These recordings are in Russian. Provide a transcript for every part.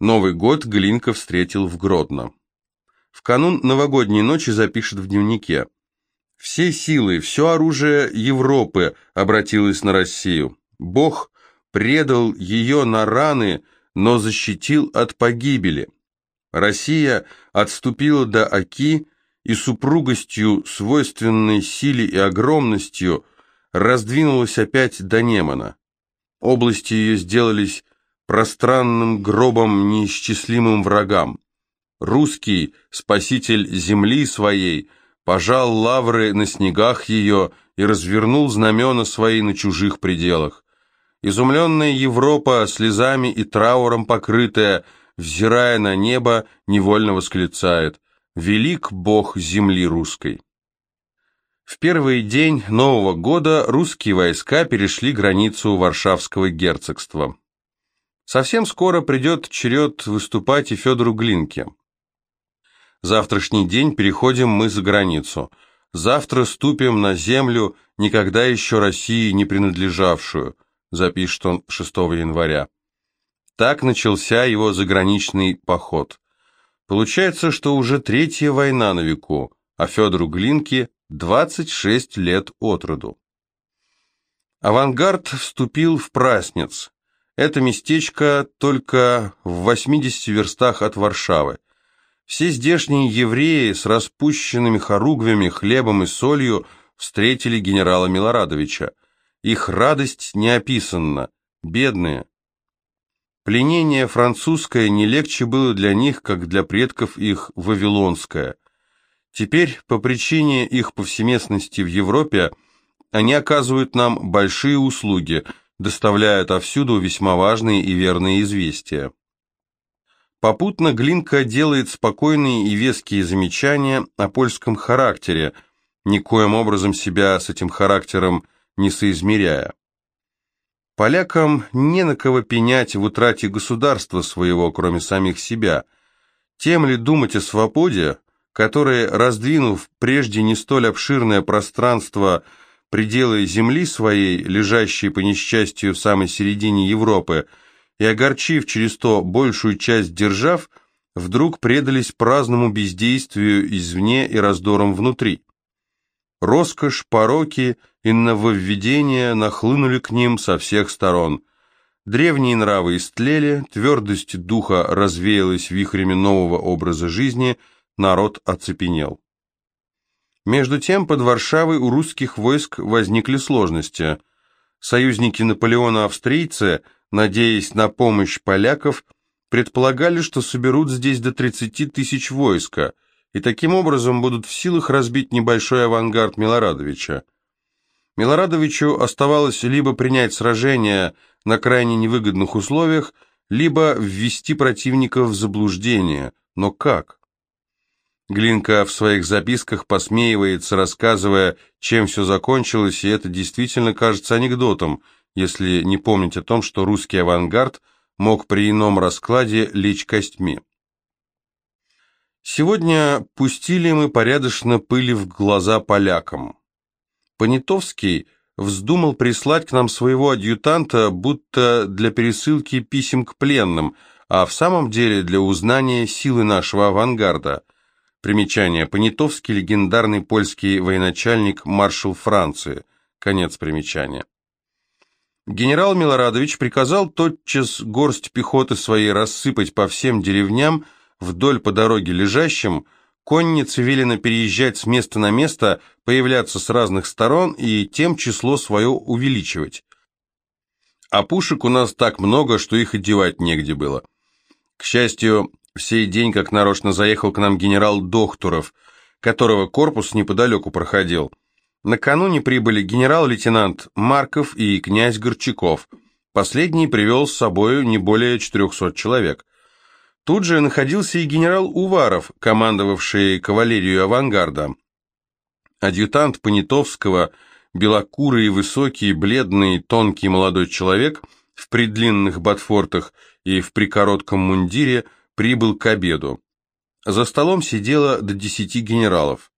Новый год Глинка встретил в Гродно. В канун новогодней ночи запишет в дневнике. Все силы, все оружие Европы обратилось на Россию. Бог предал ее на раны, но защитил от погибели. Россия отступила до Оки и супругостью, свойственной силе и огромностью, раздвинулась опять до Немана. Области ее сделались пространным гробом неисчислимым врагам. Русский, спаситель земли своей, пожал лавры на снегах ее и развернул знамена свои на чужих пределах. Изумленная Европа, слезами и трауром покрытая, взирая на небо, невольно восклицает «Велик Бог земли русской». В первый день Нового года русские войска перешли границу Варшавского герцогства. Совсем скоро придет черед выступать и Федору Глинке. Завтрашний день переходим мы за границу. Завтра ступим на землю, никогда еще России не принадлежавшую – запишет он 6 января. Так начался его заграничный поход. Получается, что уже третья война на веку, а Федору Глинке 26 лет от роду. Авангард вступил в Праснец. Это местечко только в 80 верстах от Варшавы. Все здешние евреи с распущенными хоругвями, хлебом и солью встретили генерала Милорадовича. Их радость не описана, бедные. Пленение французское не легче было для них, как для предков их вавилонское. Теперь, по причине их повсеместности в Европе, они оказывают нам большие услуги, доставляя отовсюду весьма важные и верные известия. Попутно Глинка делает спокойные и веские замечания о польском характере, никоим образом себя с этим характером не соизмеряя. Полякам не на кого пенять в утрате государства своего, кроме самих себя. Тем ли думать о свободе, которые, раздвинув прежде не столь обширное пространство пределы земли своей, лежащей по несчастью в самой середине Европы, и огорчив через то большую часть держав, вдруг предались праздному бездействию извне и раздорам внутри. Роскошь, пороки и нововведения нахлынули к ним со всех сторон. Древние нравы истлели, твердость духа развеялась вихрями нового образа жизни, народ оцепенел. Между тем под Варшавой у русских войск возникли сложности. Союзники Наполеона-австрийцы, надеясь на помощь поляков, предполагали, что соберут здесь до 30 тысяч войска – и таким образом будут в силах разбить небольшой авангард Милорадовича. Милорадовичу оставалось либо принять сражение на крайне невыгодных условиях, либо ввести противника в заблуждение. Но как? Глинка в своих записках посмеивается, рассказывая, чем все закончилось, и это действительно кажется анекдотом, если не помнить о том, что русский авангард мог при ином раскладе лечь костьми. Сегодня пустили мы порядочно пыли в глаза полякам. Понятовский вздумал прислать к нам своего адъютанта, будто для пересылки писем к пленным, а в самом деле для узнания силы нашего авангарда. Примечание. Понятовский – легендарный польский военачальник, маршал Франции. Конец примечания. Генерал Милорадович приказал тотчас горсть пехоты своей рассыпать по всем деревням, вдоль по дороге лежащим, коннице велено переезжать с места на место, появляться с разных сторон и тем число свое увеличивать. А пушек у нас так много, что их одевать негде было. К счастью, в сей день как нарочно заехал к нам генерал Дохтуров, которого корпус неподалеку проходил. Накануне прибыли генерал-лейтенант Марков и князь Горчаков. Последний привел с собою не более 400 человек. Тут же находился и генерал Уваров, командовавший кавалерию авангарда. Адъютант Понятовского, белокурый, высокий, бледный, тонкий молодой человек в предлинных ботфортах и в прикоротком мундире прибыл к обеду. За столом сидело до десяти генералов.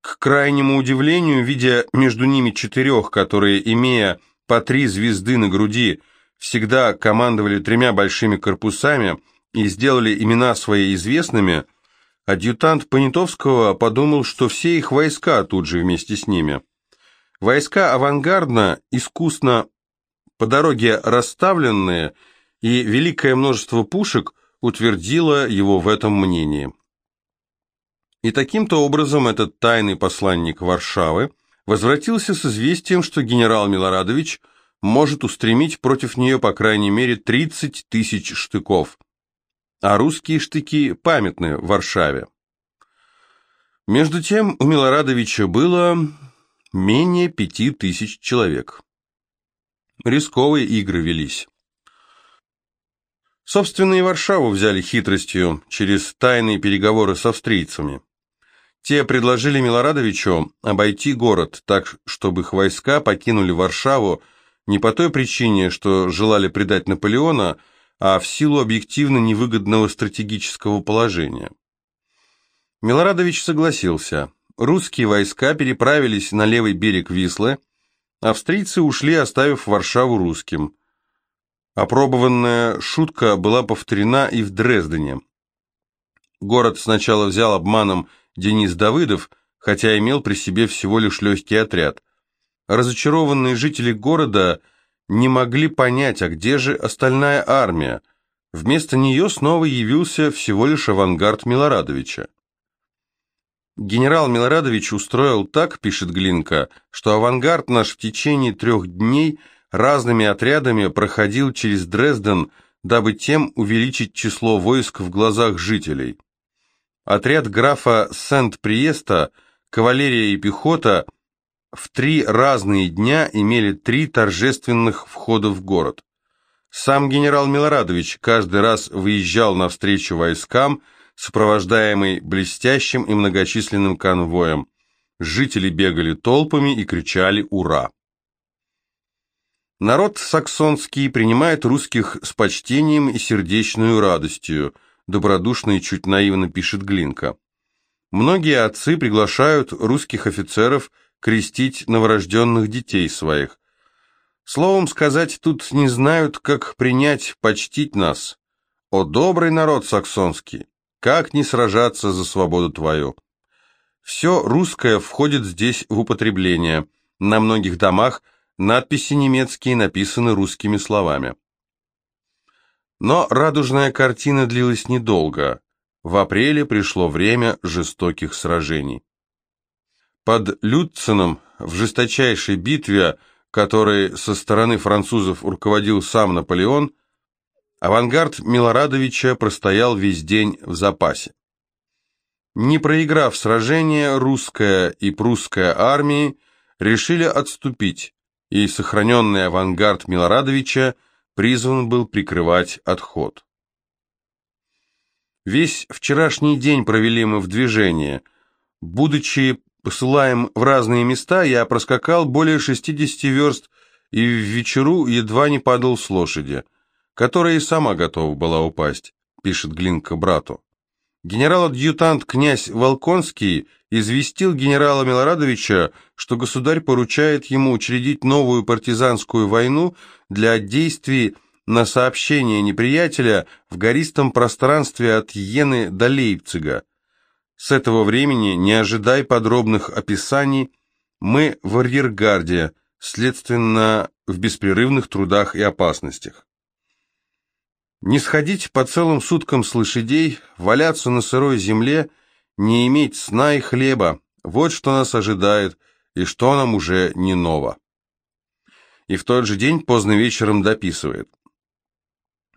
К крайнему удивлению, видя между ними четырех, которые, имея по три звезды на груди, всегда командовали тремя большими корпусами, и сделали имена свои известными, адъютант Понятовского подумал, что все их войска тут же вместе с ними. Войска авангардно, искусно по дороге расставленные, и великое множество пушек утвердило его в этом мнении. И таким-то образом этот тайный посланник Варшавы возвратился с известием, что генерал Милорадович может устремить против нее по крайней мере 30 тысяч штыков, а русские штыки памятны в Варшаве. Между тем у Милорадовича было менее пяти тысяч человек. Рисковые игры велись. Собственно, и Варшаву взяли хитростью через тайные переговоры с австрийцами. Те предложили Милорадовичу обойти город так, чтобы их войска покинули Варшаву не по той причине, что желали предать Наполеона, а в силу объективно невыгодного стратегического положения. Милорадович согласился. Русские войска переправились на левый берег Вислы, австрийцы ушли, оставив Варшаву русским. Опробованная шутка была повторена и в Дрездене. Город сначала взял обманом Денис Давыдов, хотя имел при себе всего лишь легкий отряд. Разочарованные жители города не могли понять, а где же остальная армия. Вместо нее снова явился всего лишь авангард Милорадовича. Генерал Милорадович устроил так, пишет Глинка, что авангард наш в течение трех дней разными отрядами проходил через Дрезден, дабы тем увеличить число войск в глазах жителей. Отряд графа Сент-Приеста, кавалерия и пехота в три разные дня имели три торжественных входа в город. Сам генерал Милорадович каждый раз выезжал навстречу войскам, сопровождаемый блестящим и многочисленным конвоем. Жители бегали толпами и кричали «Ура!». Народ саксонский принимает русских с почтением и сердечную радостью – добродушно и чуть наивно пишет Глинка. Многие отцы приглашают русских офицеров крестить новорожденных детей своих. Словом сказать, тут не знают, как принять, почтить нас. О, добрый народ саксонский, как не сражаться за свободу твою. Все русское входит здесь в употребление. На многих домах надписи немецкие написаны русскими словами. Но радужная картина длилась недолго. В апреле пришло время жестоких сражений. Под Люцином в жесточайшей битве, которой со стороны французов руководил сам Наполеон, авангард Милорадовича простоял весь день в запасе. Не проиграв сражение, русская и прусская армии решили отступить, и сохраненный авангард Милорадовича призван был прикрывать отход. Весь вчерашний день провели мы в движении. Будучи посылаем в разные места, я проскакал более 60 верст и в вечеру едва не падал с лошади, которая и сама готова была упасть, пишет Глинка брату. Генерал-адъютант князь Волконский известил генерала Милорадовича, что государь поручает ему учредить новую партизанскую войну для действий на сообщение неприятеля в гористом пространстве от Йены до Лейпцига. С этого времени не ожидай подробных описаний, мы в арьергарде, следственно, в беспрерывных трудах и опасностях. Не сходить по целым суткам с лошадей, валяться на сырой земле, не иметь сна и хлеба – вот что нас ожидает и что нам уже не ново. И в тот же день поздно вечером дописывает.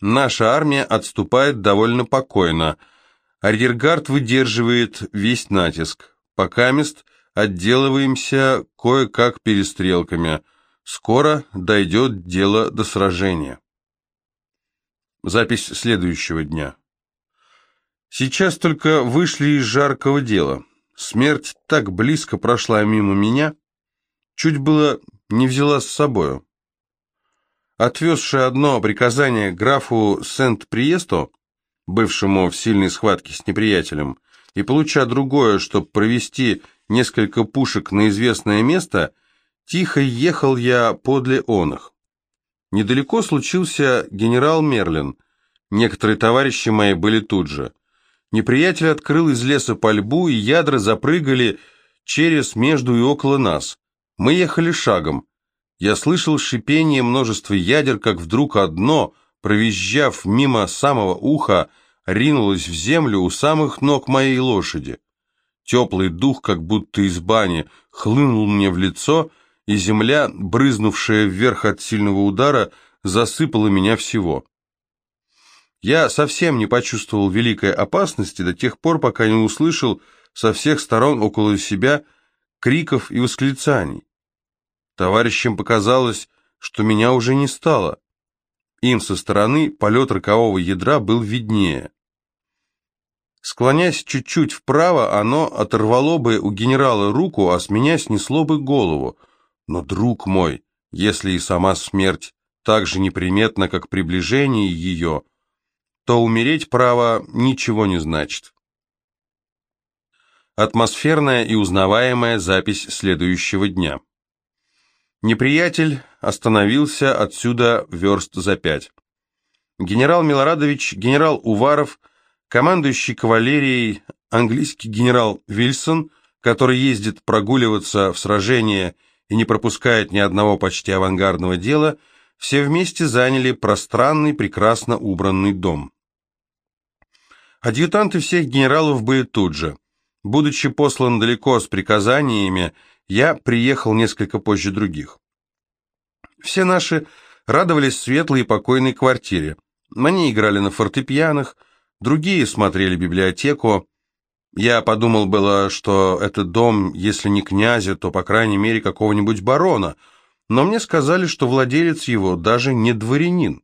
Наша армия отступает довольно покойно. Арьергард выдерживает весь натиск. Пока мест отделываемся кое-как перестрелками. Скоро дойдет дело до сражения. Запись следующего дня. Сейчас только вышли из жаркого дела. Смерть так близко прошла мимо меня, чуть было не взяла с собою. Отвезший одно приказание графу Сент-Приесто, бывшему в сильной схватке с неприятелем, и получа другое, чтобы провести несколько пушек на известное место, тихо ехал я подле оных. Недалеко случился генерал Мерлин. Некоторые товарищи мои были тут же. Неприятель открыл из леса пальбу, и ядра запрыгали через, между и около нас. Мы ехали шагом. Я слышал шипение множества ядер, как вдруг одно, провизжав мимо самого уха, ринулось в землю у самых ног моей лошади. Теплый дух, как будто из бани, хлынул мне в лицо, и земля, брызнувшая вверх от сильного удара, засыпала меня всего. Я совсем не почувствовал великой опасности до тех пор, пока не услышал со всех сторон около себя криков и восклицаний. Товарищам показалось, что меня уже не стало. Им со стороны полет рокового ядра был виднее. Склонясь чуть-чуть вправо, оно оторвало бы у генерала руку, а с меня снесло бы голову. Но, друг мой, если и сама смерть так же неприметна, как приближение ее, то умереть право ничего не значит. Атмосферная и узнаваемая запись следующего дня. Неприятель остановился отсюда верст за пять. Генерал Милорадович, генерал Уваров – командующий кавалерией английский генерал Вильсон, который ездит прогуливаться в сражения и не пропускает ни одного почти авангардного дела, все вместе заняли пространный, прекрасно убранный дом. Адъютанты всех генералов были тут же. Будучи послан далеко с приказаниями, я приехал несколько позже других. Все наши радовались светлой и покойной квартире. Они играли на фортепианах, Другие смотрели библиотеку. Я подумал было, что этот дом, если не князя, то, по крайней мере, какого-нибудь барона, но мне сказали, что владелец его даже не дворянин.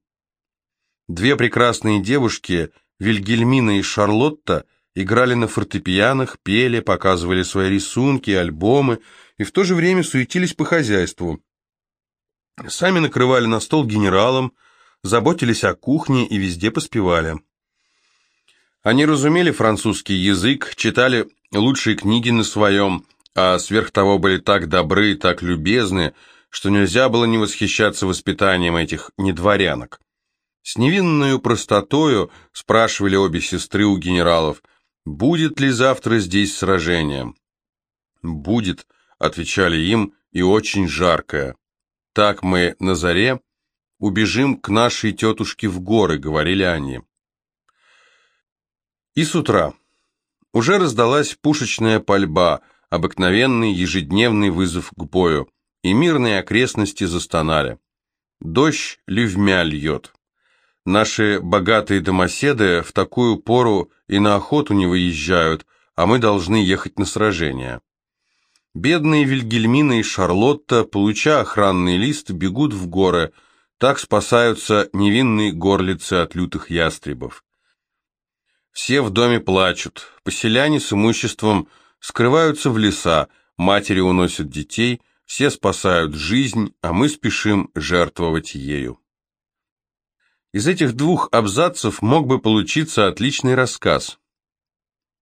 Две прекрасные девушки, Вильгельмина и Шарлотта, играли на фортепианах, пели, показывали свои рисунки, альбомы и в то же время суетились по хозяйству. Сами накрывали на стол генералам, заботились о кухне и везде поспевали. Они разумели французский язык, читали лучшие книги на своем, а сверх того были так добры и так любезны, что нельзя было не восхищаться воспитанием этих недворянок. С невинную простотою спрашивали обе сестры у генералов, будет ли завтра здесь сражение. «Будет», — отвечали им, — «и очень жаркое. Так мы на заре убежим к нашей тетушке в горы», — говорили они. И с утра. Уже раздалась пушечная пальба, обыкновенный ежедневный вызов к бою, и мирные окрестности застонали. Дождь ливмя льет. Наши богатые домоседы в такую пору и на охоту не выезжают, а мы должны ехать на сражение. Бедные Вильгельмина и Шарлотта, получая охранный лист, бегут в горы, так спасаются невинные горлицы от лютых ястребов. Все в доме плачут, поселяне с имуществом скрываются в леса, матери уносят детей, все спасают жизнь, а мы спешим жертвовать ею. Из этих двух абзацев мог бы получиться отличный рассказ.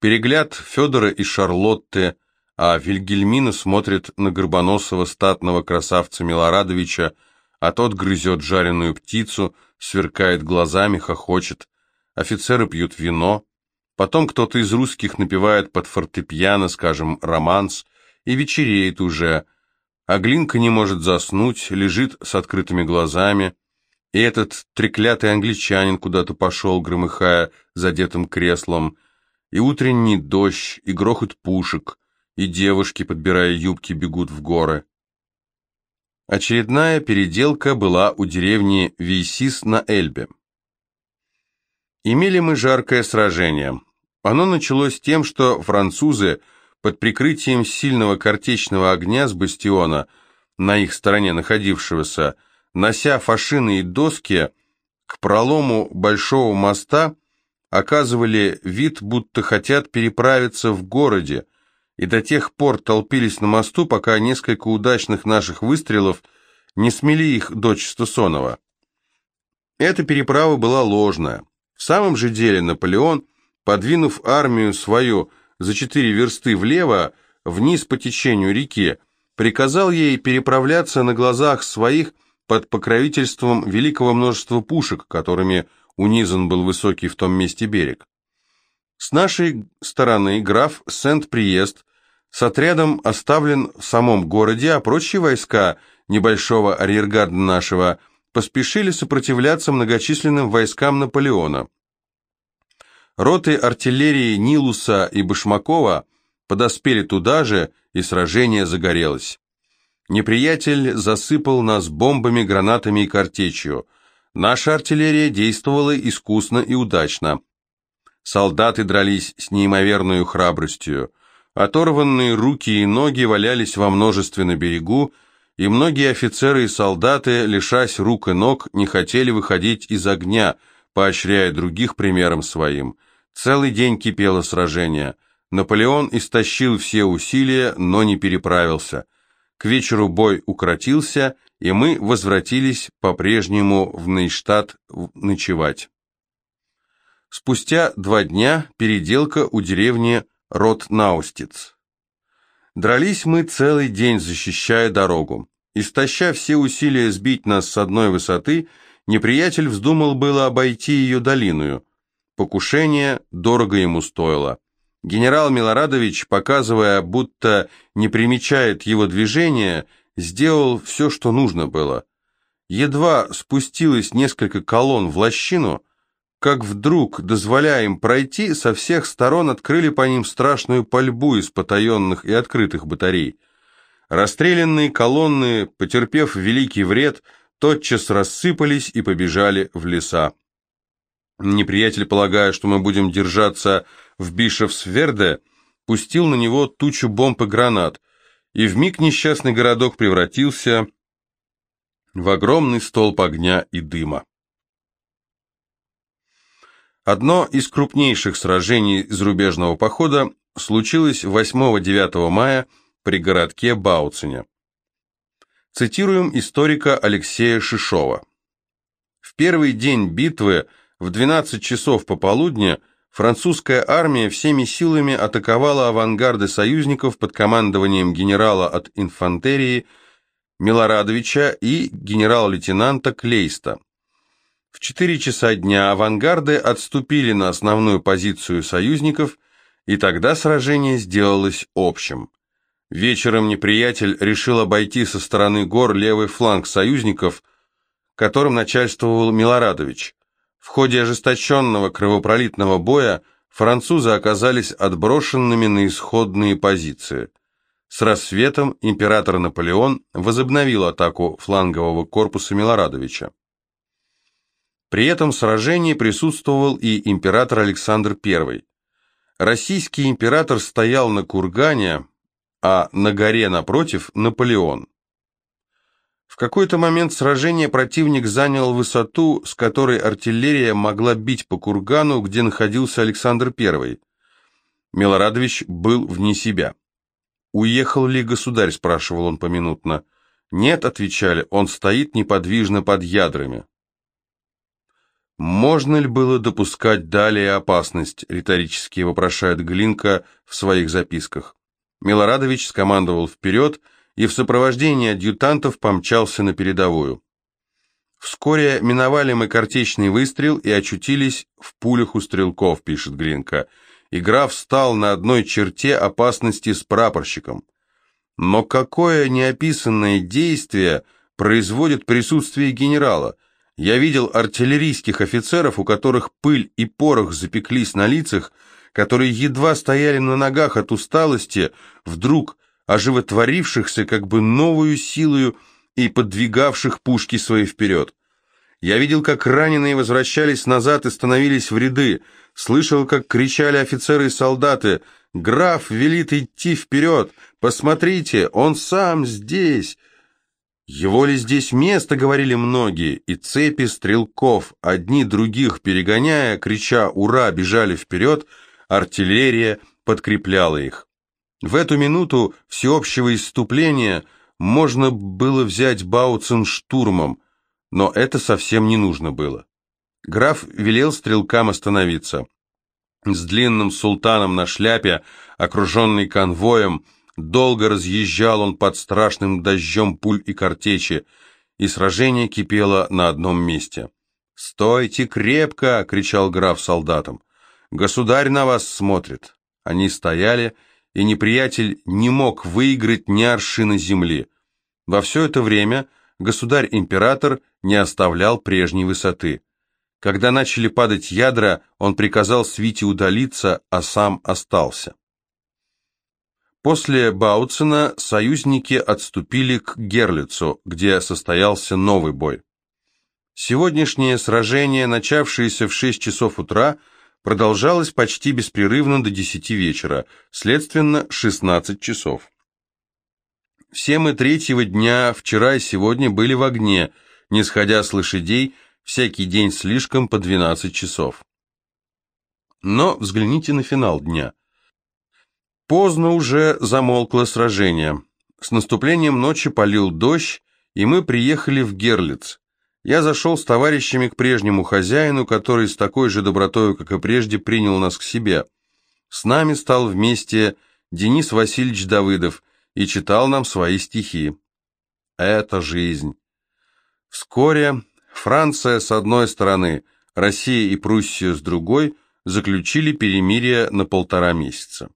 Перегляд Федора и Шарлотты, а Вильгельмина смотрит на горбоносого статного красавца Милорадовича, а тот грызет жареную птицу, сверкает глазами, хохочет, офицеры пьют вино, потом кто-то из русских напевает под фортепиано, скажем, романс, и вечереет уже, а Глинка не может заснуть, лежит с открытыми глазами, и этот треклятый англичанин куда-то пошел, громыхая задетым креслом, и утренний дождь, и грохот пушек, и девушки, подбирая юбки, бегут в горы. Очередная переделка была у деревни Вейсис на Эльбе. Имели мы жаркое сражение. Оно началось тем, что французы под прикрытием сильного картечного огня с бастиона, на их стороне находившегося, нося фашины и доски, к пролому большого моста оказывали вид, будто хотят переправиться в городе, и до тех пор толпились на мосту, пока несколько удачных наших выстрелов не смели их до Чистосонова. Эта переправа была ложная. В самом же деле Наполеон, подвинув армию свою за четыре версты влево, вниз по течению реки, приказал ей переправляться на глазах своих под покровительством великого множества пушек, которыми унизан был высокий в том месте берег. С нашей стороны граф Сент-Приест с отрядом оставлен в самом городе, а прочие войска небольшого арьергарда нашего поспешили сопротивляться многочисленным войскам Наполеона. Роты артиллерии Нилуса и Башмакова подоспели туда же, и сражение загорелось. Неприятель засыпал нас бомбами, гранатами и картечью. Наша артиллерия действовала искусно и удачно. Солдаты дрались с неимоверной храбростью. Оторванные руки и ноги валялись во множестве на берегу, и многие офицеры и солдаты, лишась рук и ног, не хотели выходить из огня, поощряя других примером своим. Целый день кипело сражение. Наполеон истощил все усилия, но не переправился. К вечеру бой укротился, и мы возвратились по-прежнему в Нейштадт ночевать. Спустя два дня переделка у деревни Ротнаустиц. Дрались мы целый день, защищая дорогу. Истоща все усилия сбить нас с одной высоты, неприятель вздумал было обойти ее долиную. Покушение дорого ему стоило. Генерал Милорадович, показывая, будто не примечает его движения, сделал все, что нужно было. Едва спустилось несколько колонн в лощину, как вдруг, дозволяя им пройти, со всех сторон открыли по ним страшную пальбу из потаенных и открытых батарей. Расстрелянные колонны, потерпев великий вред, тотчас рассыпались и побежали в леса. Неприятель, полагая, что мы будем держаться в Бишевсверде, пустил на него тучу бомб и гранат, и вмиг несчастный городок превратился в огромный столб огня и дыма. Одно из крупнейших сражений зарубежного похода случилось 8-9 мая при городке Бауцине. Цитируем историка Алексея Шишова. В первый день битвы в 12 часов пополудни французская армия всеми силами атаковала авангарды союзников под командованием генерала от инфантерии Милорадовича и генерал-лейтенанта Клейста. В 4 часа дня авангарды отступили на основную позицию союзников, и тогда сражение сделалось общим. Вечером неприятель решил обойти со стороны гор левый фланг союзников, которым начальствовал Милорадович. В ходе ожесточенного кровопролитного боя французы оказались отброшенными на исходные позиции. С рассветом император Наполеон возобновил атаку флангового корпуса Милорадовича. При этом сражении присутствовал и император Александр I. Российский император стоял на кургане, а на горе напротив Наполеон. В какой-то момент сражения противник занял высоту, с которой артиллерия могла бить по кургану, где находился Александр I. Милорадович был вне себя. «Уехал ли государь?» – спрашивал он поминутно. «Нет», – отвечали, – «он стоит неподвижно под ядрами». «Можно ли было допускать далее опасность?» – риторически вопрошает Глинка в своих записках. Милорадович скомандовал вперед и в сопровождении адъютантов помчался на передовую. Вскоре миновали мы картечный выстрел и очутились в пулях у стрелков, пишет Глинка. И граф встал на одной черте опасности с прапорщиком. Но какое неописанное действие производит присутствие генерала – я видел артиллерийских офицеров, у которых пыль и порох запеклись на лицах, которые едва стояли на ногах от усталости, вдруг оживотворившихся как бы новую силою и подвигавших пушки свои вперед. Я видел, как раненые возвращались назад и становились в ряды, слышал, как кричали офицеры и солдаты «Граф велит идти вперед! Посмотрите, он сам здесь!» «Его ли здесь место?» — говорили многие, и цепи стрелков, одни других перегоняя, крича «Ура!» бежали вперед, артиллерия подкрепляла их. В эту минуту всеобщего исступления можно было взять Бауцен штурмом, но это совсем не нужно было. Граф велел стрелкам остановиться. С длинным султаном на шляпе, окруженный конвоем, Долго разъезжал он под страшным дождем пуль и картечи, и сражение кипело на одном месте. «Стойте крепко!» — кричал граф солдатам. «Государь на вас смотрит!» Они стояли, и неприятель не мог выиграть ни аршина земли. Во все это время государь-император не оставлял прежней высоты. Когда начали падать ядра, он приказал свите удалиться, а сам остался. После Бауцена союзники отступили к Герлицу, где состоялся новый бой. Сегодняшнее сражение, начавшееся в 6 часов утра, продолжалось почти беспрерывно до 10 вечера, следственно, 16 часов. Все мы третьего дня, вчера и сегодня, были в огне, не сходя с лошадей, всякий день слишком по 12 часов. Но взгляните на финал дня. Поздно уже замолкло сражение. С наступлением ночи полил дождь, и мы приехали в Герлиц. Я зашел с товарищами к прежнему хозяину, который с такой же добротой, как и прежде, принял нас к себе. С нами стал вместе Денис Васильевич Давыдов и читал нам свои стихи. Это жизнь. Вскоре Франция с одной стороны, Россия и Пруссия с другой заключили перемирие на полтора месяца.